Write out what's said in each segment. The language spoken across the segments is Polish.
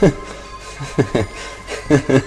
Ha ha ha.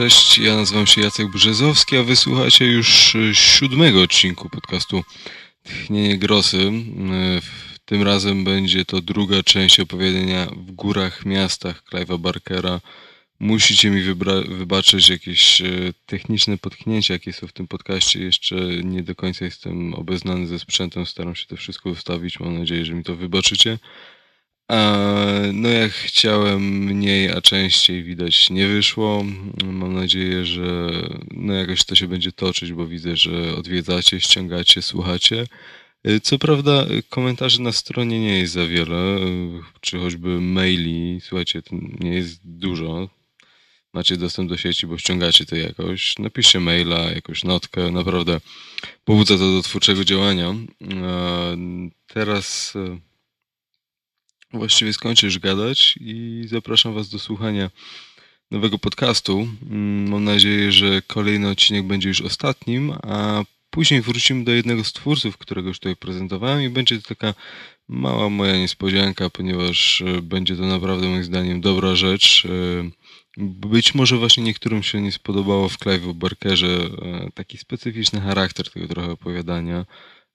Cześć, ja nazywam się Jacek Brzezowski, a wysłuchacie już e, siódmego odcinku podcastu Tchnienie Grosy. E, tym razem będzie to druga część opowiadania w górach, miastach Clive'a Barkera. Musicie mi wybaczyć jakieś e, techniczne potknięcia, jakie są w tym podcaście. Jeszcze nie do końca jestem obeznany ze sprzętem, staram się to wszystko ustawić. Mam nadzieję, że mi to wybaczycie. No jak chciałem mniej, a częściej widać nie wyszło. Mam nadzieję, że no jakoś to się będzie toczyć, bo widzę, że odwiedzacie, ściągacie, słuchacie. Co prawda komentarzy na stronie nie jest za wiele, czy choćby maili, słuchajcie, nie jest dużo. Macie dostęp do sieci, bo ściągacie to jakoś. Napiszcie maila, jakąś notkę, naprawdę pobudza to do twórczego działania. Teraz właściwie skończę już gadać i zapraszam Was do słuchania nowego podcastu. Mm, mam nadzieję, że kolejny odcinek będzie już ostatnim, a później wrócimy do jednego z twórców, którego już tutaj prezentowałem i będzie to taka mała moja niespodzianka, ponieważ e, będzie to naprawdę moim zdaniem dobra rzecz. E, być może właśnie niektórym się nie spodobało w Clive'u Barkerze e, taki specyficzny charakter tego trochę opowiadania.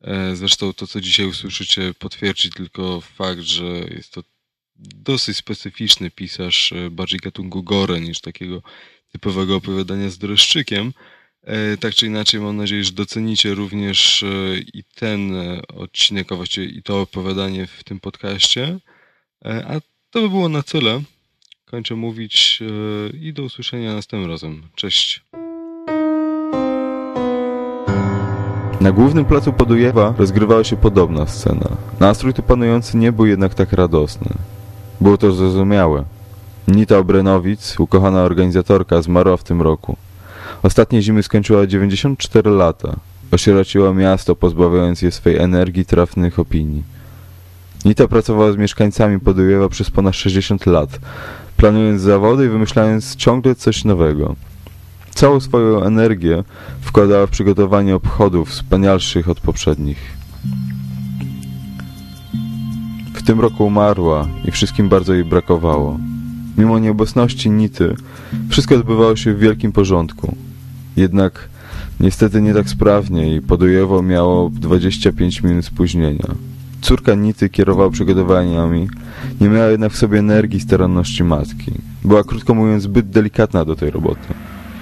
E, zresztą to, co dzisiaj usłyszycie, potwierdzi tylko fakt, że jest to dosyć specyficzny pisarz, e, bardziej gatunku gore niż takiego typowego opowiadania z dreszczykiem. E, tak czy inaczej, mam nadzieję, że docenicie również i ten odcinek, a właściwie i to opowiadanie w tym podcaście. A to by było na tyle. Kończę mówić i do usłyszenia następnym razem. Cześć. Na głównym placu Podujewa rozgrywała się podobna scena. Nastrój tu panujący nie był jednak tak radosny. Było to zrozumiałe. Nita Obrenowic, ukochana organizatorka, zmarła w tym roku. Ostatniej zimy skończyła 94 lata. Osierociła miasto, pozbawiając je swej energii trafnych opinii. Nita pracowała z mieszkańcami Podujewa przez ponad 60 lat, planując zawody i wymyślając ciągle coś nowego. Całą swoją energię wkładała w przygotowanie obchodów wspanialszych od poprzednich. W tym roku umarła i wszystkim bardzo jej brakowało. Mimo nieobecności Nity, wszystko odbywało się w wielkim porządku. Jednak niestety nie tak sprawnie i Podujewo miało 25 minut spóźnienia. Córka Nity kierowała przygotowaniami, nie miała jednak w sobie energii i staranności matki. Była krótko mówiąc zbyt delikatna do tej roboty.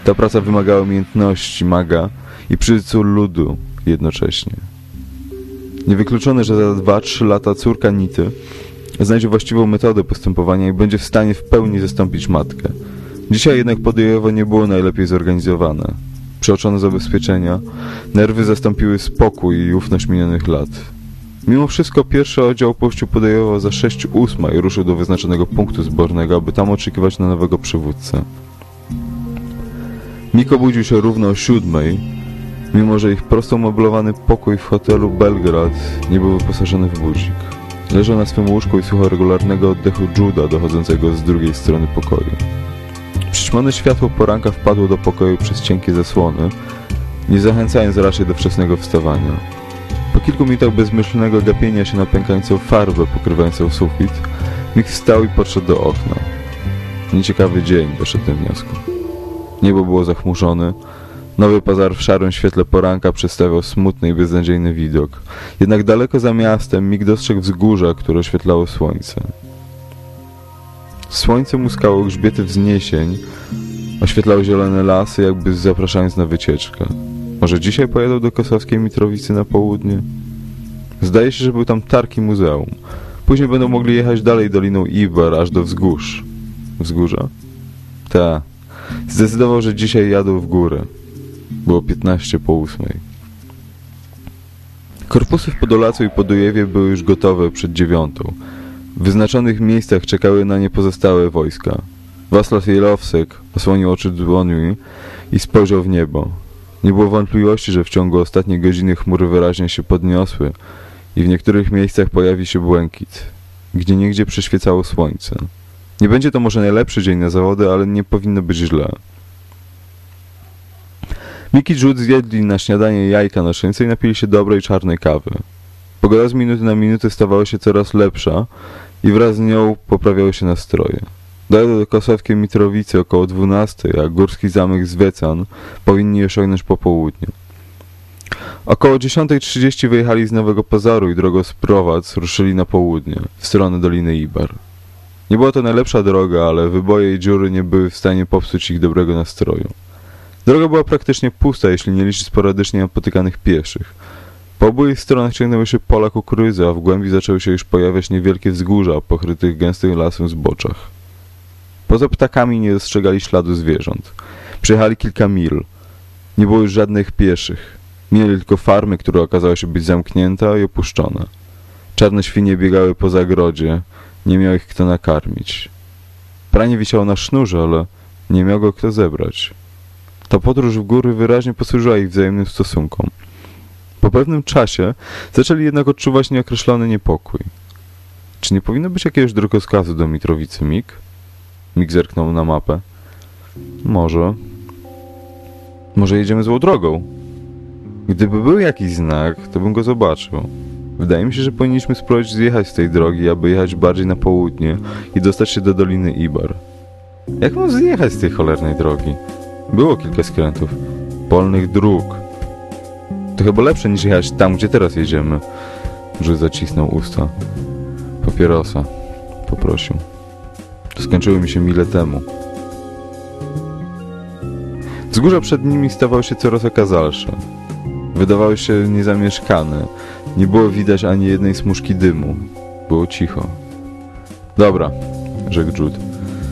Ta praca wymagała umiejętności maga i przyzycu ludu jednocześnie. Niewykluczone, że za 2-3 lata córka Nity znajdzie właściwą metodę postępowania i będzie w stanie w pełni zastąpić matkę. Dzisiaj jednak podjejowo nie było najlepiej zorganizowane. Przeoczone zabezpieczenia, nerwy zastąpiły spokój i ufność minionych lat. Mimo wszystko pierwszy oddział opuścił Podejowo za 6-8 i ruszył do wyznaczonego punktu zbornego, aby tam oczekiwać na nowego przywódcę. Mik obudził się równo o siódmej, mimo że ich prosto umeblowany pokój w hotelu Belgrad nie był wyposażony w budzik. Leżał na swym łóżku i słuchał regularnego oddechu Juda dochodzącego z drugiej strony pokoju. Przyćmone światło poranka wpadło do pokoju przez cienkie zasłony, nie zachęcając raczej do wczesnego wstawania. Po kilku minutach bezmyślnego gapienia się na pękającą farbę pokrywającą sufit, Mik wstał i podszedł do okna. Nieciekawy dzień, doszedł do wniosku. Niebo było zachmurzone. Nowy pazar w szarym świetle poranka przedstawiał smutny i beznadziejny widok. Jednak daleko za miastem Mig dostrzegł wzgórza, które oświetlało słońce. Słońce muskało grzbiety wzniesień, oświetlało zielone lasy, jakby zapraszając na wycieczkę. Może dzisiaj pojadą do kosowskiej Mitrowicy na południe? Zdaje się, że był tam targ i muzeum. Później będą mogli jechać dalej doliną Ibar, aż do wzgórz. Wzgórza? Ta. Zdecydował, że dzisiaj jadą w górę. Było 15 po ósmej. Korpusy w Podolacu i Podujewie były już gotowe przed dziewiątą. W wyznaczonych miejscach czekały na nie pozostałe wojska. Wasław Jelowsek osłonił oczy dłoniami i spojrzał w niebo. Nie było wątpliwości, że w ciągu ostatniej godziny chmury wyraźnie się podniosły i w niektórych miejscach pojawi się błękit. Gdzie niegdzie przeświecało słońce. Nie będzie to może najlepszy dzień na zawody, ale nie powinno być źle. Miki Rzut zjedli na śniadanie jajka na szynce i napili się dobrej czarnej kawy. Pogoda z minuty na minutę stawała się coraz lepsza i wraz z nią poprawiały się nastroje. Dojadą do Kosowskiej Mitrowicy około 12, a Górski Zamek z Wecan powinni osiągnąć po południu. Około 10.30 wyjechali z Nowego Pozoru i drogą z Prowac ruszyli na południe, w stronę Doliny Ibar. Nie była to najlepsza droga, ale wyboje i dziury nie były w stanie popsuć ich dobrego nastroju. Droga była praktycznie pusta, jeśli nie liczyć sporadycznie napotykanych pieszych. Po obu jej stronach ciągnęły się pola kukurydzy, a w głębi zaczęły się już pojawiać niewielkie wzgórza pokrytych gęstym lasem zboczach. Poza ptakami nie dostrzegali śladu zwierząt. Przejechali kilka mil. Nie było już żadnych pieszych. Mieli tylko farmy, które okazały się być zamknięte i opuszczone. Czarne świnie biegały po zagrodzie. Nie miał ich kto nakarmić. Pranie wisiało na sznurze, ale nie miał go kto zebrać. Ta podróż w góry wyraźnie posłużyła ich wzajemnym stosunkom. Po pewnym czasie zaczęli jednak odczuwać nieokreślony niepokój. Czy nie powinno być jakiegoś drogowskazu do Mitrowicy Mik? Mik zerknął na mapę. Może. Może jedziemy złą drogą. Gdyby był jakiś znak, to bym go zobaczył. Wydaje mi się, że powinniśmy spróbować zjechać z tej drogi, aby jechać bardziej na południe i dostać się do Doliny Ibar. Jak mam zjechać z tej cholernej drogi? Było kilka skrętów. Polnych dróg. To chyba lepsze niż jechać tam, gdzie teraz jedziemy. Że zacisnął usta. Papierosa. Poprosił. To skończyły mi się mile temu. Wzgórza przed nimi stawały się coraz okazalsze. Wydawały się niezamieszkane. Nie było widać ani jednej smuszki dymu. Było cicho. Dobra, rzekł Jude.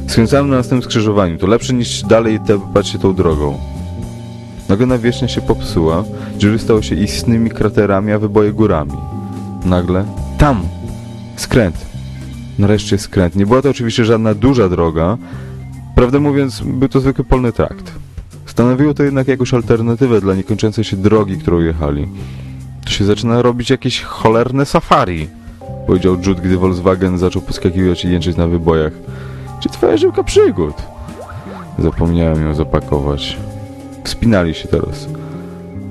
Skręcamy na następnym skrzyżowaniu. To lepsze niż dalej tepać się tą drogą. Nagle nawierzchnia się popsuła, dziury stały się istnymi kraterami, a wyboje górami. Nagle tam! Skręt. Nareszcie skręt. Nie była to oczywiście żadna duża droga. Prawdę mówiąc, był to zwykły polny trakt. Stanowiło to jednak jakąś alternatywę dla niekończącej się drogi, którą jechali. To się zaczyna robić jakieś cholerne safari, powiedział Jude, gdy Volkswagen zaczął poskakiwać i jęczeć na wybojach. Czy twoja żyłka przygód? Zapomniałem ją zapakować. Wspinali się teraz.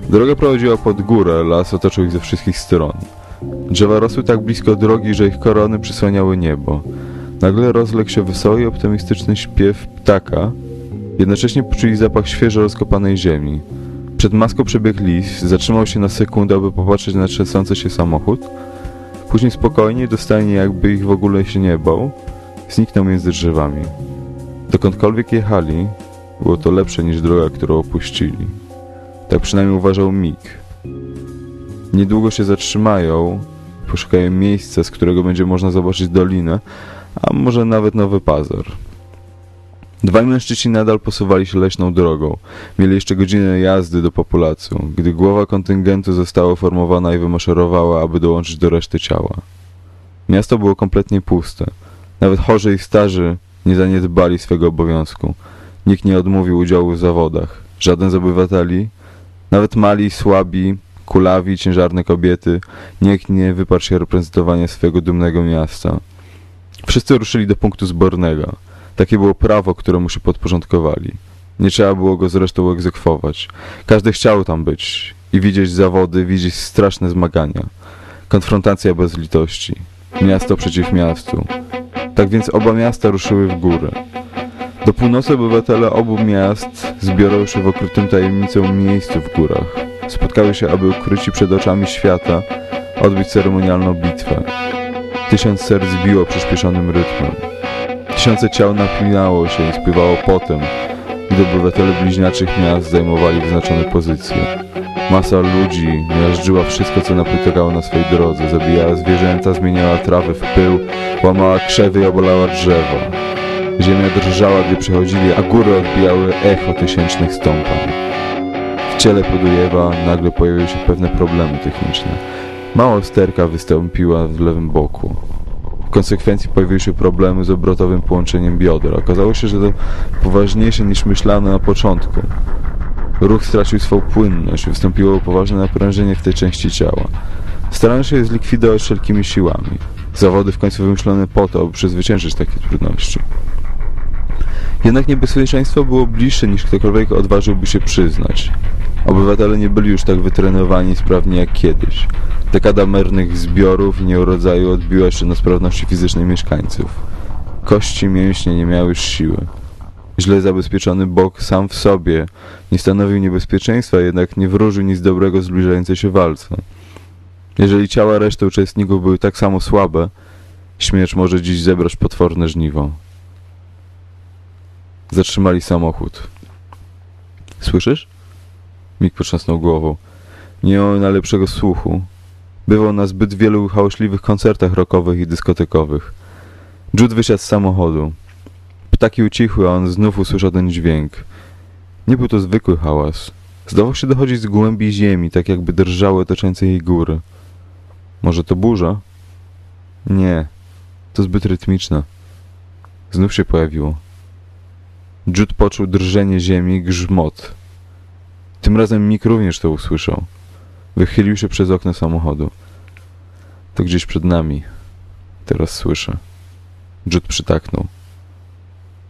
Droga prowadziła pod górę, las otoczył ich ze wszystkich stron. Drzewa rosły tak blisko drogi, że ich korony przysłaniały niebo. Nagle rozległ się wesoły, optymistyczny śpiew ptaka. Jednocześnie poczuli zapach świeżo rozkopanej ziemi. Przed maską przebiegł lis, zatrzymał się na sekundę, aby popatrzeć na trzęsący się samochód. Później spokojnie, dostajnie jakby ich w ogóle się nie bał, zniknął między drzewami. Dokądkolwiek jechali, było to lepsze niż droga, którą opuścili. Tak przynajmniej uważał Mik. Niedługo się zatrzymają, poszukają miejsca, z którego będzie można zobaczyć dolinę, a może nawet nowy pazar. Dwaj mężczyźni nadal posuwali się leśną drogą. Mieli jeszcze godzinę jazdy do populacji, gdy głowa kontyngentu została formowana i wymaszerowała, aby dołączyć do reszty ciała. Miasto było kompletnie puste. Nawet chorzy i starzy nie zaniedbali swego obowiązku. Nikt nie odmówił udziału w zawodach. Żaden z obywateli, nawet mali, słabi, kulawi, ciężarne kobiety, nikt nie wyparł się reprezentowania swojego dumnego miasta. Wszyscy ruszyli do punktu zbornego. Takie było prawo, któremu się podporządkowali. Nie trzeba było go zresztą egzekwować. Każdy chciał tam być i widzieć zawody, widzieć straszne zmagania. Konfrontacja bez litości. Miasto przeciw miastu. Tak więc oba miasta ruszyły w górę. Do północy obywatele obu miast zbiorą się w okrytym tajemnicą miejscu w górach. Spotkały się, aby ukryci przed oczami świata odbyć ceremonialną bitwę. Tysiąc serc biło przyspieszonym rytmem. Tysiące ciał napinało się i spływało potem, gdy obywatele bliźniaczych miast zajmowali wyznaczone pozycje. Masa ludzi miażdżyła wszystko, co napotykało na swojej drodze, zabijała zwierzęta, zmieniała trawy w pył, łamała krzewy i obolała drzewa. Ziemia drżała, gdy przechodzili, a góry odbijały echo tysięcznych stąpań. W ciele Podujewa nagle pojawiły się pewne problemy techniczne. Mała sterka wystąpiła w lewym boku. Konsekwencji pojawiły się problemy z obrotowym połączeniem bioder. Okazało się, że to poważniejsze niż myślano na początku. Ruch stracił swą płynność, wystąpiło poważne naprężenie w tej części ciała. Starano się je zlikwidować wszelkimi siłami. Zawody w końcu wymyślone po to, aby przezwyciężyć takie trudności. Jednak niebezpieczeństwo było bliższe niż ktokolwiek odważyłby się przyznać. Obywatele nie byli już tak wytrenowani i sprawni jak kiedyś. Dekada mernych zbiorów i nieurodzaju odbiła się na sprawności fizycznej mieszkańców. Kości mięśnie nie miały już siły. Źle zabezpieczony bok sam w sobie nie stanowił niebezpieczeństwa, jednak nie wróżył nic dobrego zbliżającej się walce. Jeżeli ciała reszty uczestników były tak samo słabe, śmierć może dziś zebrać potworne żniwo. Zatrzymali samochód. Słyszysz? Mik potrząsnął głową. Nie miał najlepszego słuchu. Bywał na zbyt wielu hałośliwych koncertach rockowych i dyskotekowych. Jude wysiadł z samochodu. Ptaki ucichły, a on znów usłyszał ten dźwięk. Nie był to zwykły hałas. Zdawał się dochodzić z głębi ziemi, tak jakby drżały otaczające jej góry. Może to burza? Nie. To zbyt rytmiczne. Znów się pojawiło. Jude poczuł drżenie ziemi, grzmot. Tym razem Mick również to usłyszał. Wychylił się przez okno samochodu. To gdzieś przed nami. Teraz słyszę. Jude przytaknął.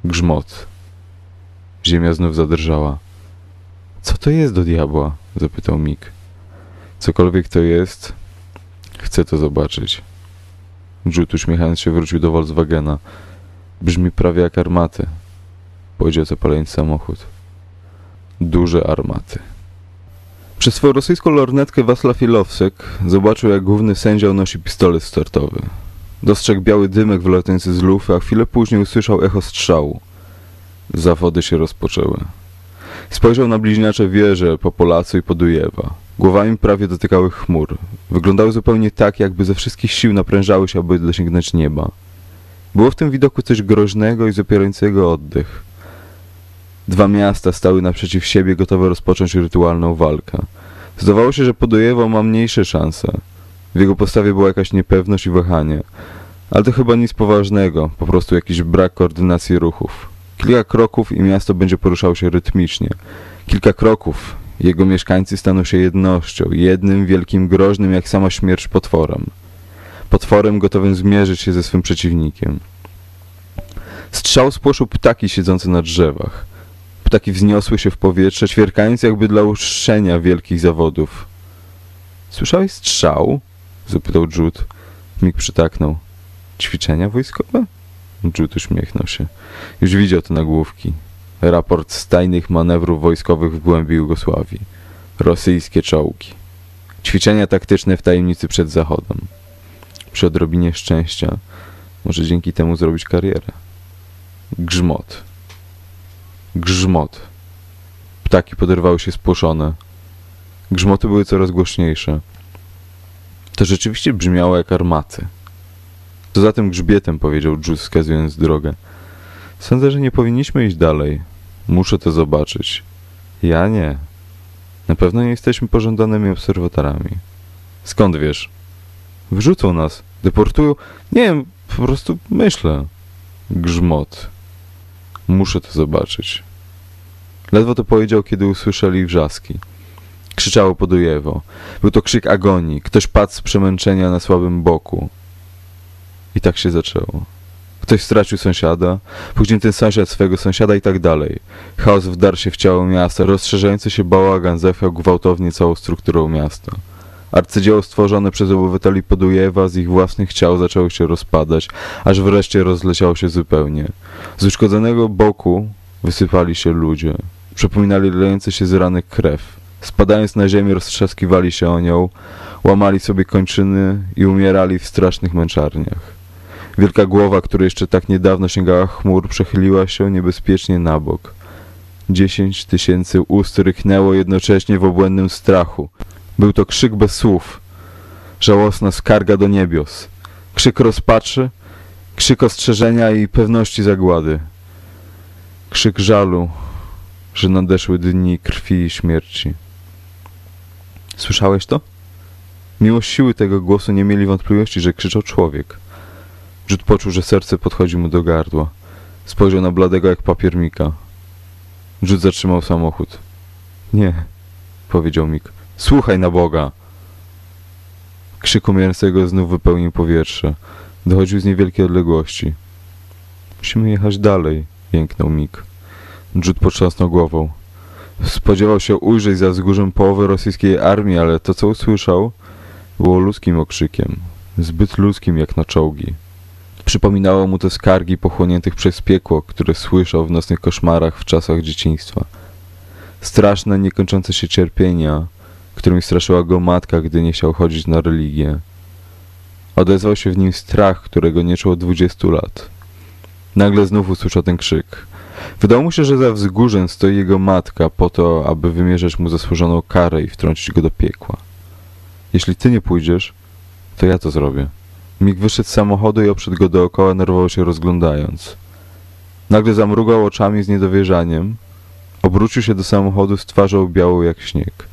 Grzmot. Ziemia znów zadrżała. Co to jest do diabła? zapytał Mick. Cokolwiek to jest, chcę to zobaczyć. Jude uśmiechając się wrócił do Volkswagena. Brzmi prawie jak armaty. Powiedział zapalając samochód. Duże armaty. Przez swoją rosyjską lornetkę Wasław Ilowsek zobaczył, jak główny sędzia unosi pistolet startowy. Dostrzegł biały dymek wylatający z lufy, a chwilę później usłyszał echo strzału. Zawody się rozpoczęły. Spojrzał na bliźniacze wieże po Polacu i Podujewa. Głowami prawie dotykały chmur. Wyglądały zupełnie tak, jakby ze wszystkich sił naprężały się, aby dosięgnąć nieba. Było w tym widoku coś groźnego i zapierającego oddech. Dwa miasta stały naprzeciw siebie, gotowe rozpocząć rytualną walkę. Zdawało się, że Podujewo ma mniejsze szanse. W jego postawie była jakaś niepewność i wahanie. Ale to chyba nic poważnego, po prostu jakiś brak koordynacji ruchów. Kilka kroków i miasto będzie poruszało się rytmicznie. Kilka kroków, jego mieszkańcy staną się jednością, jednym wielkim groźnym jak sama śmierć potworem. Potworem gotowym zmierzyć się ze swym przeciwnikiem. Strzał spłoszył ptaki siedzące na drzewach. Ptaki wzniosły się w powietrze, ćwierkając jakby dla uszczenia wielkich zawodów. Słyszałeś strzał? zapytał Jude. Mick przytaknął. Ćwiczenia wojskowe? Jude uśmiechnął się. Już widział te nagłówki. Raport z tajnych manewrów wojskowych w głębi Jugosławii. Rosyjskie czołgi. Ćwiczenia taktyczne w tajemnicy przed Zachodem. Przy odrobinie szczęścia może dzięki temu zrobić karierę. Grzmot. Grzmot. Ptaki poderwały się spłoszone. Grzmoty były coraz głośniejsze. To rzeczywiście brzmiało jak armaty. To za tym grzbietem, powiedział Jude, wskazując drogę. Sądzę, że nie powinniśmy iść dalej. Muszę to zobaczyć. Ja nie. Na pewno nie jesteśmy pożądanymi obserwatorami. Skąd wiesz? Wrzucą nas. Deportują. Nie wiem, po prostu myślę. Grzmot. Muszę to zobaczyć. Ledwo to powiedział, kiedy usłyszeli wrzaski. Krzyczało Podujewo. Był to krzyk agonii. Ktoś padł z przemęczenia na słabym boku. I tak się zaczęło. Ktoś stracił sąsiada, później ten sąsiad swojego sąsiada i tak dalej. Chaos wdarł się w ciało miasta, rozszerzający się bałagan zachwiał gwałtownie całą strukturą miasta. Arcydzieło stworzone przez obywateli Podujewa z ich własnych ciał zaczęło się rozpadać, aż wreszcie rozleciało się zupełnie. Z uszkodzonego boku wysypali się ludzie. Przypominali lejące się z rany krew. Spadając na ziemię roztrzaskiwali się o nią, łamali sobie kończyny i umierali w strasznych męczarniach. Wielka głowa, która jeszcze tak niedawno sięgała chmur, przechyliła się niebezpiecznie na bok. Dziesięć tysięcy ust ryknęło jednocześnie w obłędnym strachu. Był to krzyk bez słów. Żałosna skarga do niebios. Krzyk rozpaczy, krzyk ostrzeżenia i pewności zagłady. Krzyk żalu, że nadeszły dni krwi i śmierci. Słyszałeś to? Mimo siły tego głosu nie mieli wątpliwości, że krzyczał człowiek. Rzut poczuł, że serce podchodzi mu do gardła. Spojrzał na bladego jak papiermika. Rzut zatrzymał samochód. Nie, powiedział Mik. Słuchaj na Boga! Krzyk umierającego znów wypełnił powietrze. Dochodził z niewielkiej odległości. Musimy jechać dalej, jęknął Mik. Rzut potrząsnął głową. Spodziewał się ujrzeć za wzgórzem połowy rosyjskiej armii, ale to, co usłyszał, było ludzkim okrzykiem. Zbyt ludzkim jak na czołgi. Przypominało mu te skargi pochłoniętych przez piekło, które słyszał w nocnych koszmarach w czasach dzieciństwa. Straszne, niekończące się cierpienia, którymi straszyła go matka, gdy nie chciał chodzić na religię. Odezwał się w nim strach, którego nie czuł od dwudziestu lat. Nagle znów usłyszał ten krzyk. Wydało mu się, że za wzgórzem stoi jego matka po to, aby wymierzać mu zasłużoną karę i wtrącić go do piekła. Jeśli ty nie pójdziesz, to ja to zrobię. Mig wyszedł z samochodu i obszedł go dookoła, nerwowo się rozglądając. Nagle zamrugał oczami z niedowierzaniem. Obrócił się do samochodu z twarzą białą jak śnieg.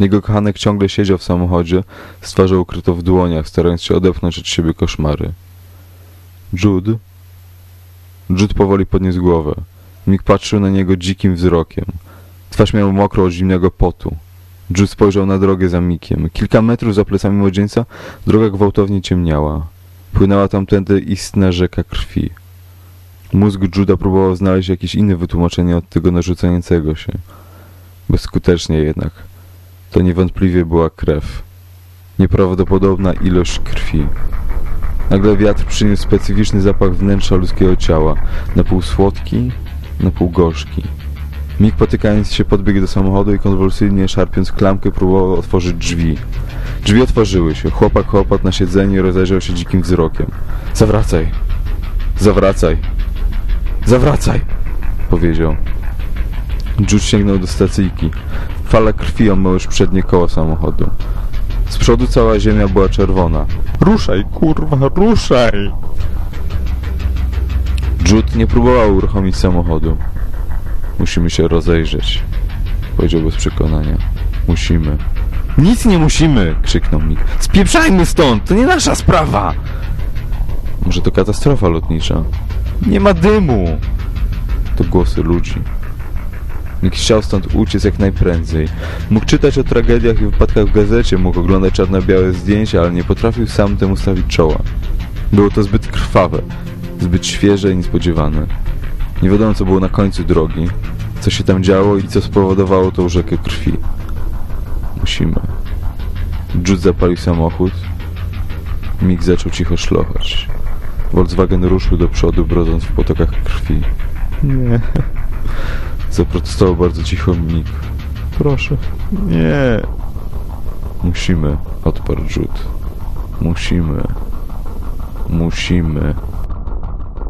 Jego kochanek ciągle siedział w samochodzie, z twarzą ukrytą w dłoniach, starając się odepchnąć od siebie koszmary. Jude? Jude powoli podniósł głowę. Mig patrzył na niego dzikim wzrokiem. Twarz miał mokrą od zimnego potu. Jude spojrzał na drogę za Mikiem. Kilka metrów za plecami młodzieńca droga gwałtownie ciemniała. Płynęła tamtędy istna rzeka krwi. Mózg Juda próbował znaleźć jakieś inne wytłumaczenie od tego narzucającego się. Bezskutecznie jednak. To niewątpliwie była krew. Nieprawdopodobna ilość krwi. Nagle wiatr przyniósł specyficzny zapach wnętrza ludzkiego ciała. Na pół słodki, na pół gorzki. Mik potykając się podbiegł do samochodu i konwulsyjnie szarpiąc klamkę próbował otworzyć drzwi. Drzwi otworzyły się. Chłopak chłopat na siedzeniu rozejrzał się dzikim wzrokiem. Zawracaj! Zawracaj! Zawracaj! Powiedział. Jude sięgnął do stacyjki. Fala krwi omyła już przednie koło samochodu. Z przodu cała ziemia była czerwona. Ruszaj, kurwa, ruszaj! Jude nie próbował uruchomić samochodu. Musimy się rozejrzeć, powiedział bez przekonania. Musimy. Nic nie musimy! krzyknął Mik. Spieprzajmy stąd! To nie nasza sprawa! Może to katastrofa lotnicza? Nie ma dymu! To głosy ludzi. Nikt chciał stąd uciec jak najprędzej. Mógł czytać o tragediach i wypadkach w gazecie, mógł oglądać czarno-białe zdjęcia, ale nie potrafił sam temu stawić czoła. Było to zbyt krwawe, zbyt świeże i niespodziewane. Nie wiadomo, co było na końcu drogi, co się tam działo i co spowodowało tą rzekę krwi. Musimy. Jude zapalił samochód. Mig zaczął cicho szlochać. Volkswagen ruszył do przodu, brodząc w potokach krwi. Nie. Zaprotestował bardzo cicho Mig. Proszę. Nie. Musimy, odparł Jude. Musimy. Musimy.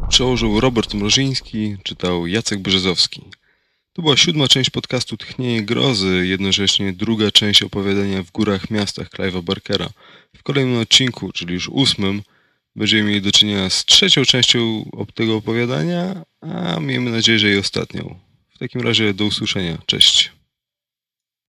Przełożył Robert Mroziński, czytał Jacek Brzezowski. To była siódma część podcastu Tchnienie Grozy, jednocześnie druga część opowiadania w górach miastach Clive'a Barkera. W kolejnym odcinku, czyli już ósmym, będziemy mieli do czynienia z trzecią częścią tego opowiadania, a miejmy nadzieję, że i ostatnią. W takim razie do usłyszenia. Cześć.